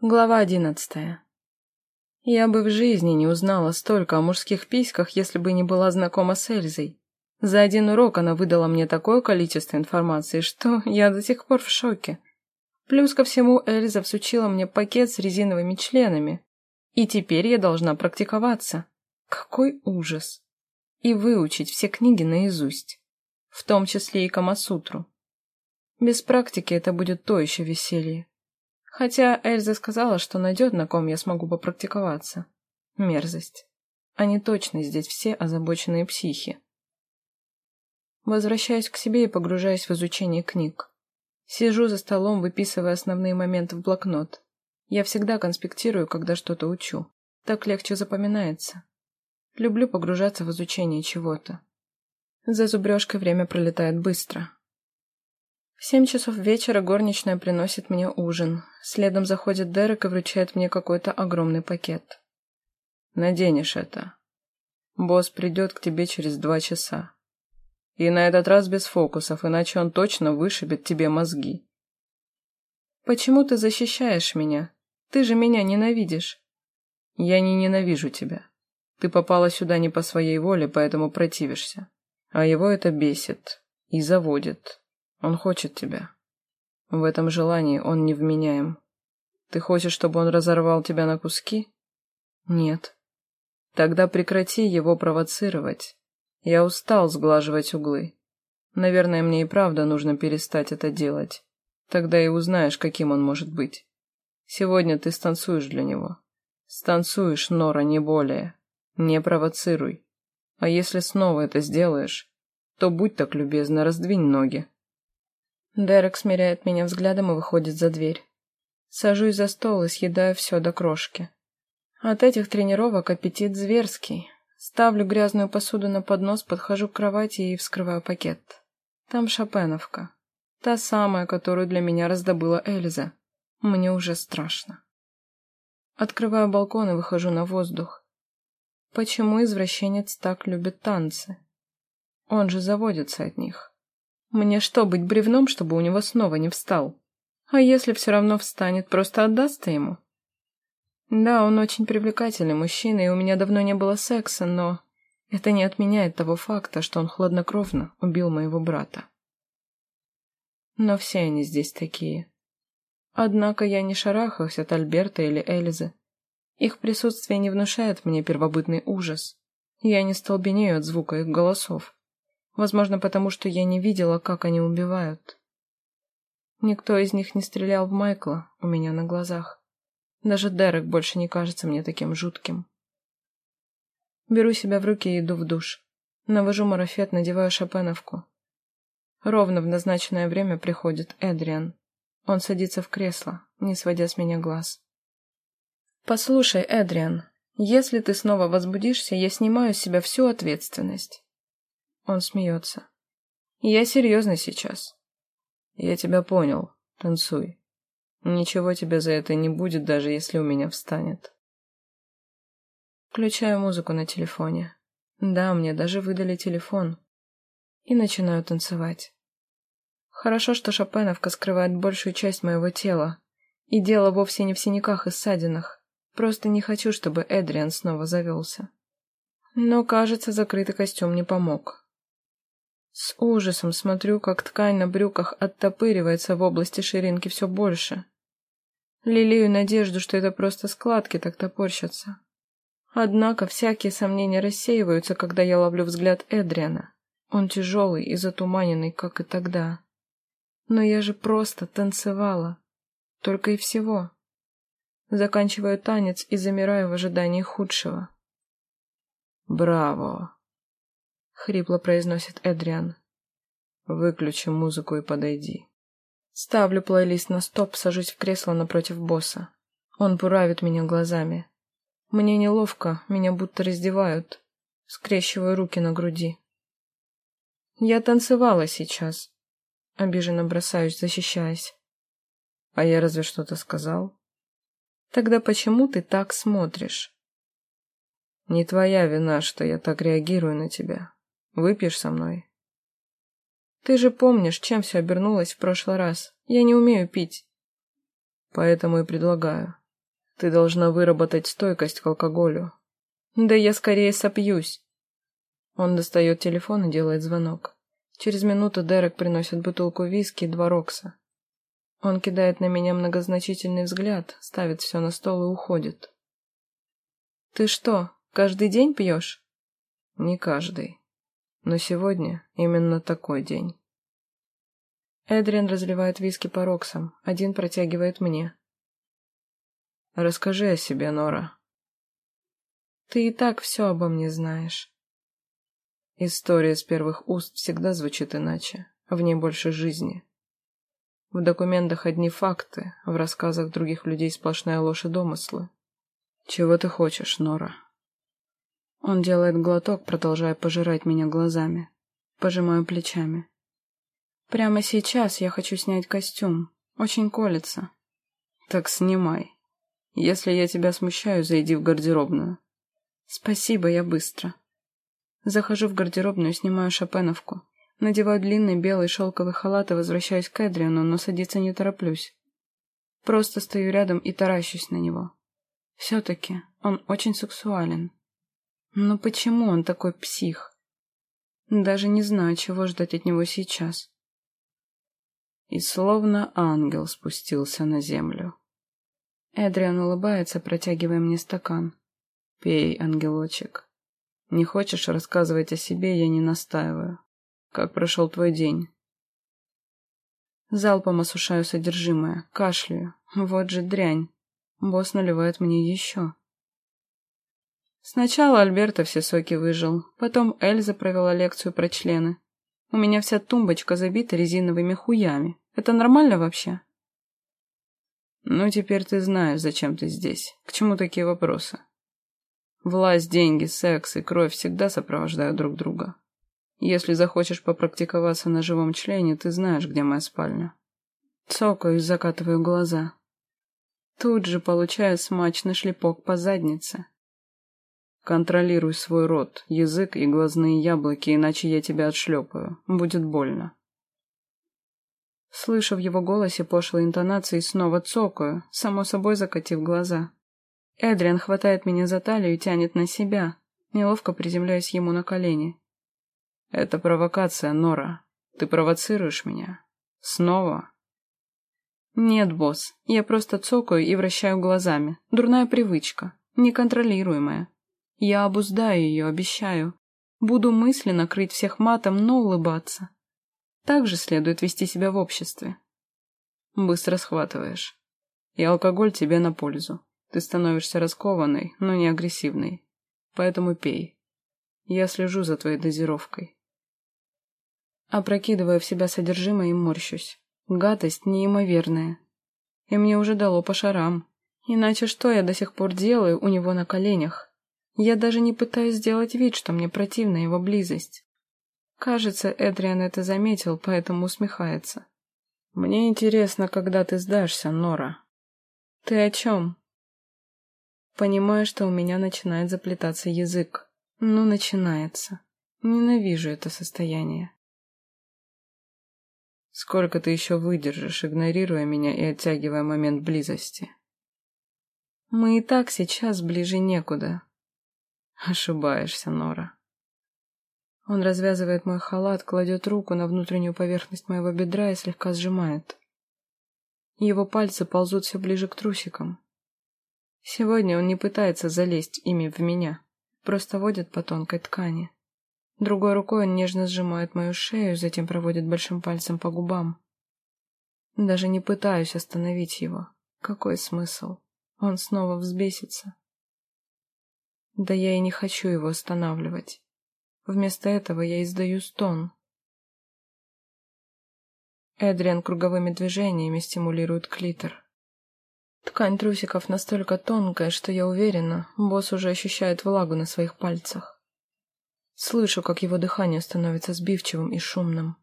Глава одиннадцатая. Я бы в жизни не узнала столько о мужских письках, если бы не была знакома с Эльзой. За один урок она выдала мне такое количество информации, что я до сих пор в шоке. Плюс ко всему Эльза всучила мне пакет с резиновыми членами. И теперь я должна практиковаться. Какой ужас. И выучить все книги наизусть. В том числе и Камасутру. Без практики это будет то еще веселье. Хотя Эльза сказала, что найдет, на ком я смогу попрактиковаться. Мерзость. Они точно здесь все озабоченные психи. Возвращаюсь к себе и погружаюсь в изучение книг. Сижу за столом, выписывая основные моменты в блокнот. Я всегда конспектирую, когда что-то учу. Так легче запоминается. Люблю погружаться в изучение чего-то. За зубрежкой время пролетает быстро. В семь часов вечера горничная приносит мне ужин. Следом заходит Дерек и вручает мне какой-то огромный пакет. Наденешь это. Босс придет к тебе через два часа. И на этот раз без фокусов, иначе он точно вышибет тебе мозги. Почему ты защищаешь меня? Ты же меня ненавидишь. Я не ненавижу тебя. Ты попала сюда не по своей воле, поэтому противишься. А его это бесит и заводит. Он хочет тебя. В этом желании он невменяем. Ты хочешь, чтобы он разорвал тебя на куски? Нет. Тогда прекрати его провоцировать. Я устал сглаживать углы. Наверное, мне и правда нужно перестать это делать. Тогда и узнаешь, каким он может быть. Сегодня ты станцуешь для него. Станцуешь, Нора, не более. Не провоцируй. А если снова это сделаешь, то будь так любезна, раздвинь ноги. Дерек смиряет меня взглядом и выходит за дверь. Сажусь за стол и съедаю все до крошки. От этих тренировок аппетит зверский. Ставлю грязную посуду на поднос, подхожу к кровати и вскрываю пакет. Там шопеновка. Та самая, которую для меня раздобыла Эльза. Мне уже страшно. Открываю балкон и выхожу на воздух. Почему извращенец так любит танцы? Он же заводится от них. Мне что, быть бревном, чтобы у него снова не встал? А если все равно встанет, просто отдастся ему? Да, он очень привлекательный мужчина, и у меня давно не было секса, но это не отменяет того факта, что он хладнокровно убил моего брата. Но все они здесь такие. Однако я не шарахаюсь от Альберта или Эльзы. Их присутствие не внушает мне первобытный ужас. Я не столбенею от звука их голосов. Возможно, потому что я не видела, как они убивают. Никто из них не стрелял в Майкла у меня на глазах. Даже Дерек больше не кажется мне таким жутким. Беру себя в руки и иду в душ. Навожу марафет, надеваю шопеновку. Ровно в назначенное время приходит Эдриан. Он садится в кресло, не сводя с меня глаз. «Послушай, Эдриан, если ты снова возбудишься, я снимаю с себя всю ответственность. Он смеется. «Я серьезно сейчас». «Я тебя понял. Танцуй. Ничего тебе за это не будет, даже если у меня встанет». Включаю музыку на телефоне. Да, мне даже выдали телефон. И начинаю танцевать. Хорошо, что шопеновка скрывает большую часть моего тела. И дело вовсе не в синяках и ссадинах. Просто не хочу, чтобы Эдриан снова завелся. Но, кажется, закрытый костюм не помог. С ужасом смотрю, как ткань на брюках оттопыривается в области ширинки все больше. Лелею надежду, что это просто складки так топорщатся. Однако всякие сомнения рассеиваются, когда я ловлю взгляд Эдриана. Он тяжелый и затуманенный, как и тогда. Но я же просто танцевала. Только и всего. Заканчиваю танец и замираю в ожидании худшего. «Браво!» — хрипло произносит Эдриан. «Выключи музыку и подойди». Ставлю плейлист на стоп, сажусь в кресло напротив босса. Он буравит меня глазами. Мне неловко, меня будто раздевают. Скрещиваю руки на груди. «Я танцевала сейчас», — обиженно бросаюсь, защищаясь. «А я разве что-то сказал?» «Тогда почему ты так смотришь?» «Не твоя вина, что я так реагирую на тебя. Выпьешь со мной?» «Ты же помнишь, чем все обернулось в прошлый раз. Я не умею пить». «Поэтому и предлагаю. Ты должна выработать стойкость к алкоголю. Да я скорее сопьюсь. Он достает телефон и делает звонок. Через минуту Дерек приносит бутылку виски и два рокса. Он кидает на меня многозначительный взгляд, ставит все на стол и уходит. «Ты что, каждый день пьешь?» «Не каждый. Но сегодня именно такой день». Эдриан разливает виски по роксам, один протягивает мне. «Расскажи о себе, Нора». «Ты и так все обо мне знаешь». История с первых уст всегда звучит иначе, в ней больше жизни. В документах одни факты, в рассказах других людей сплошная ложь и домыслы. Чего ты хочешь, Нора? Он делает глоток, продолжая пожирать меня глазами. Пожимаю плечами. Прямо сейчас я хочу снять костюм. Очень колется. Так снимай. Если я тебя смущаю, зайди в гардеробную. Спасибо, я быстро. Захожу в гардеробную, снимаю шопеновку. Надеваю длинный белый шелковый халат и возвращаюсь к Эдриану, но садиться не тороплюсь. Просто стою рядом и таращусь на него. Все-таки он очень сексуален. Но почему он такой псих? Даже не знаю, чего ждать от него сейчас. И словно ангел спустился на землю. Эдриан улыбается, протягивая мне стакан. «Пей, ангелочек. Не хочешь рассказывать о себе, я не настаиваю. Как прошел твой день?» Залпом осушаю содержимое, кашляю. Вот же дрянь. Босс наливает мне еще. Сначала Альберта все соки выжил, потом Эльза провела лекцию про члены. У меня вся тумбочка забита резиновыми хуями. Это нормально вообще? Ну, теперь ты знаешь, зачем ты здесь. К чему такие вопросы? Власть, деньги, секс и кровь всегда сопровождают друг друга. Если захочешь попрактиковаться на живом члене, ты знаешь, где моя спальня. Цокаю и закатываю глаза. Тут же получаю смачный шлепок по заднице. Контролируй свой рот, язык и глазные яблоки, иначе я тебя отшлепаю. Будет больно. Слышу в его голосе пошлые интонации снова цокаю, само собой закатив глаза. Эдриан хватает меня за талию и тянет на себя, неловко приземляясь ему на колени. «Это провокация, Нора. Ты провоцируешь меня? Снова?» «Нет, босс, я просто цокаю и вращаю глазами. Дурная привычка, неконтролируемая. Я обуздаю ее, обещаю. Буду мысленно крыть всех матом, но улыбаться. Так же следует вести себя в обществе. Быстро схватываешь. И алкоголь тебе на пользу. Ты становишься раскованной, но не агрессивной. Поэтому пей. Я слежу за твоей дозировкой. Опрокидываю в себя содержимое и морщусь. Гадость неимоверная. И мне уже дало по шарам. Иначе что я до сих пор делаю у него на коленях? Я даже не пытаюсь сделать вид, что мне противна его близость. Кажется, Эдриан это заметил, поэтому усмехается. «Мне интересно, когда ты сдашься, Нора». «Ты о чем?» Понимаю, что у меня начинает заплетаться язык. Ну, начинается. Ненавижу это состояние. Сколько ты еще выдержишь, игнорируя меня и оттягивая момент близости? Мы и так сейчас ближе некуда. Ошибаешься, Нора. Он развязывает мой халат, кладет руку на внутреннюю поверхность моего бедра и слегка сжимает. Его пальцы ползут все ближе к трусикам. Сегодня он не пытается залезть ими в меня, просто водит по тонкой ткани. Другой рукой он нежно сжимает мою шею, затем проводит большим пальцем по губам. Даже не пытаюсь остановить его. Какой смысл? Он снова взбесится. Да я и не хочу его останавливать. Вместо этого я издаю стон. Эдриан круговыми движениями стимулирует клитор. Ткань трусиков настолько тонкая, что я уверена, босс уже ощущает влагу на своих пальцах. Слышу, как его дыхание становится сбивчивым и шумным.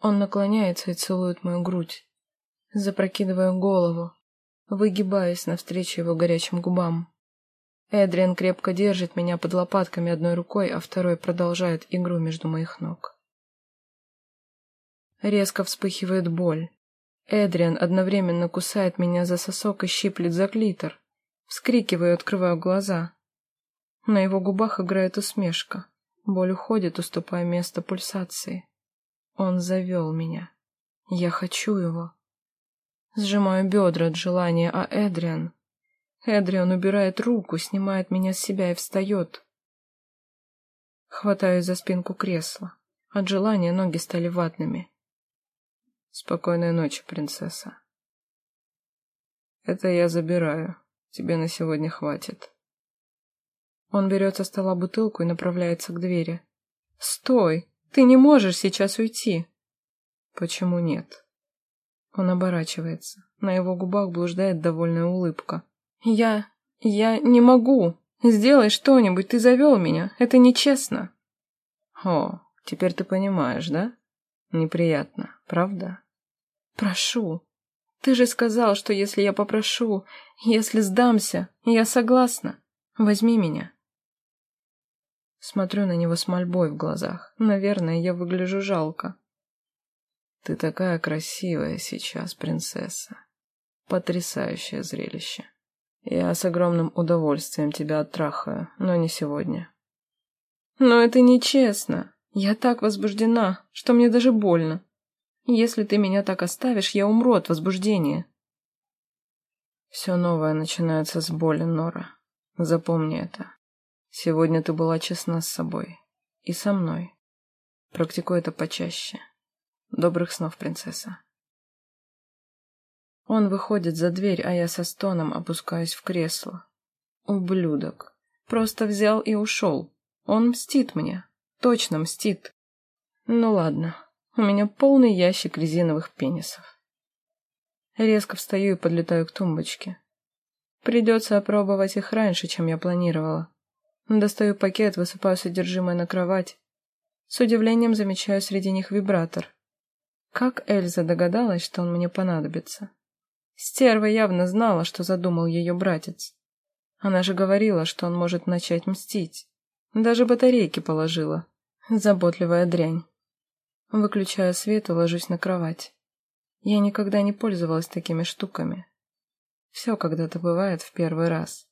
Он наклоняется и целует мою грудь. Запрокидываю голову, выгибаясь навстречу его горячим губам. Эдриан крепко держит меня под лопатками одной рукой, а второй продолжает игру между моих ног. Резко вспыхивает боль. Эдриан одновременно кусает меня за сосок и щиплет за клитор. Вскрикиваю открываю глаза. На его губах играет усмешка. Боль уходит, уступая место пульсации. Он завел меня. Я хочу его. Сжимаю бедра от желания, а Эдриан... Эдриан убирает руку, снимает меня с себя и встает. Хватаюсь за спинку кресла. От желания ноги стали ватными. Спокойной ночи, принцесса. Это я забираю. Тебе на сегодня хватит. Он берет со стола бутылку и направляется к двери. «Стой! Ты не можешь сейчас уйти!» «Почему нет?» Он оборачивается. На его губах блуждает довольная улыбка. «Я... я не могу! Сделай что-нибудь, ты завел меня, это нечестно!» «О, теперь ты понимаешь, да? Неприятно, правда?» «Прошу. Ты же сказал, что если я попрошу, если сдамся, я согласна. Возьми меня». Смотрю на него с мольбой в глазах. Наверное, я выгляжу жалко. Ты такая красивая сейчас, принцесса. Потрясающее зрелище. Я с огромным удовольствием тебя оттрахаю, но не сегодня. Но это нечестно. Я так возбуждена, что мне даже больно. Если ты меня так оставишь, я умру от возбуждения. Все новое начинается с боли, Нора. Запомни это. Сегодня ты была честна с собой. И со мной. Практикуй это почаще. Добрых снов, принцесса. Он выходит за дверь, а я со стоном опускаюсь в кресло. Ублюдок. Просто взял и ушел. Он мстит мне. Точно мстит. Ну ладно. У меня полный ящик резиновых пенисов. Резко встаю и подлетаю к тумбочке. Придется опробовать их раньше, чем я планировала. Достаю пакет, высыпаю содержимое на кровать. С удивлением замечаю среди них вибратор. Как Эльза догадалась, что он мне понадобится? Стерва явно знала, что задумал ее братец. Она же говорила, что он может начать мстить. Даже батарейки положила. Заботливая дрянь. Выключаю свет и ложусь на кровать. Я никогда не пользовалась такими штуками. Все когда-то бывает в первый раз.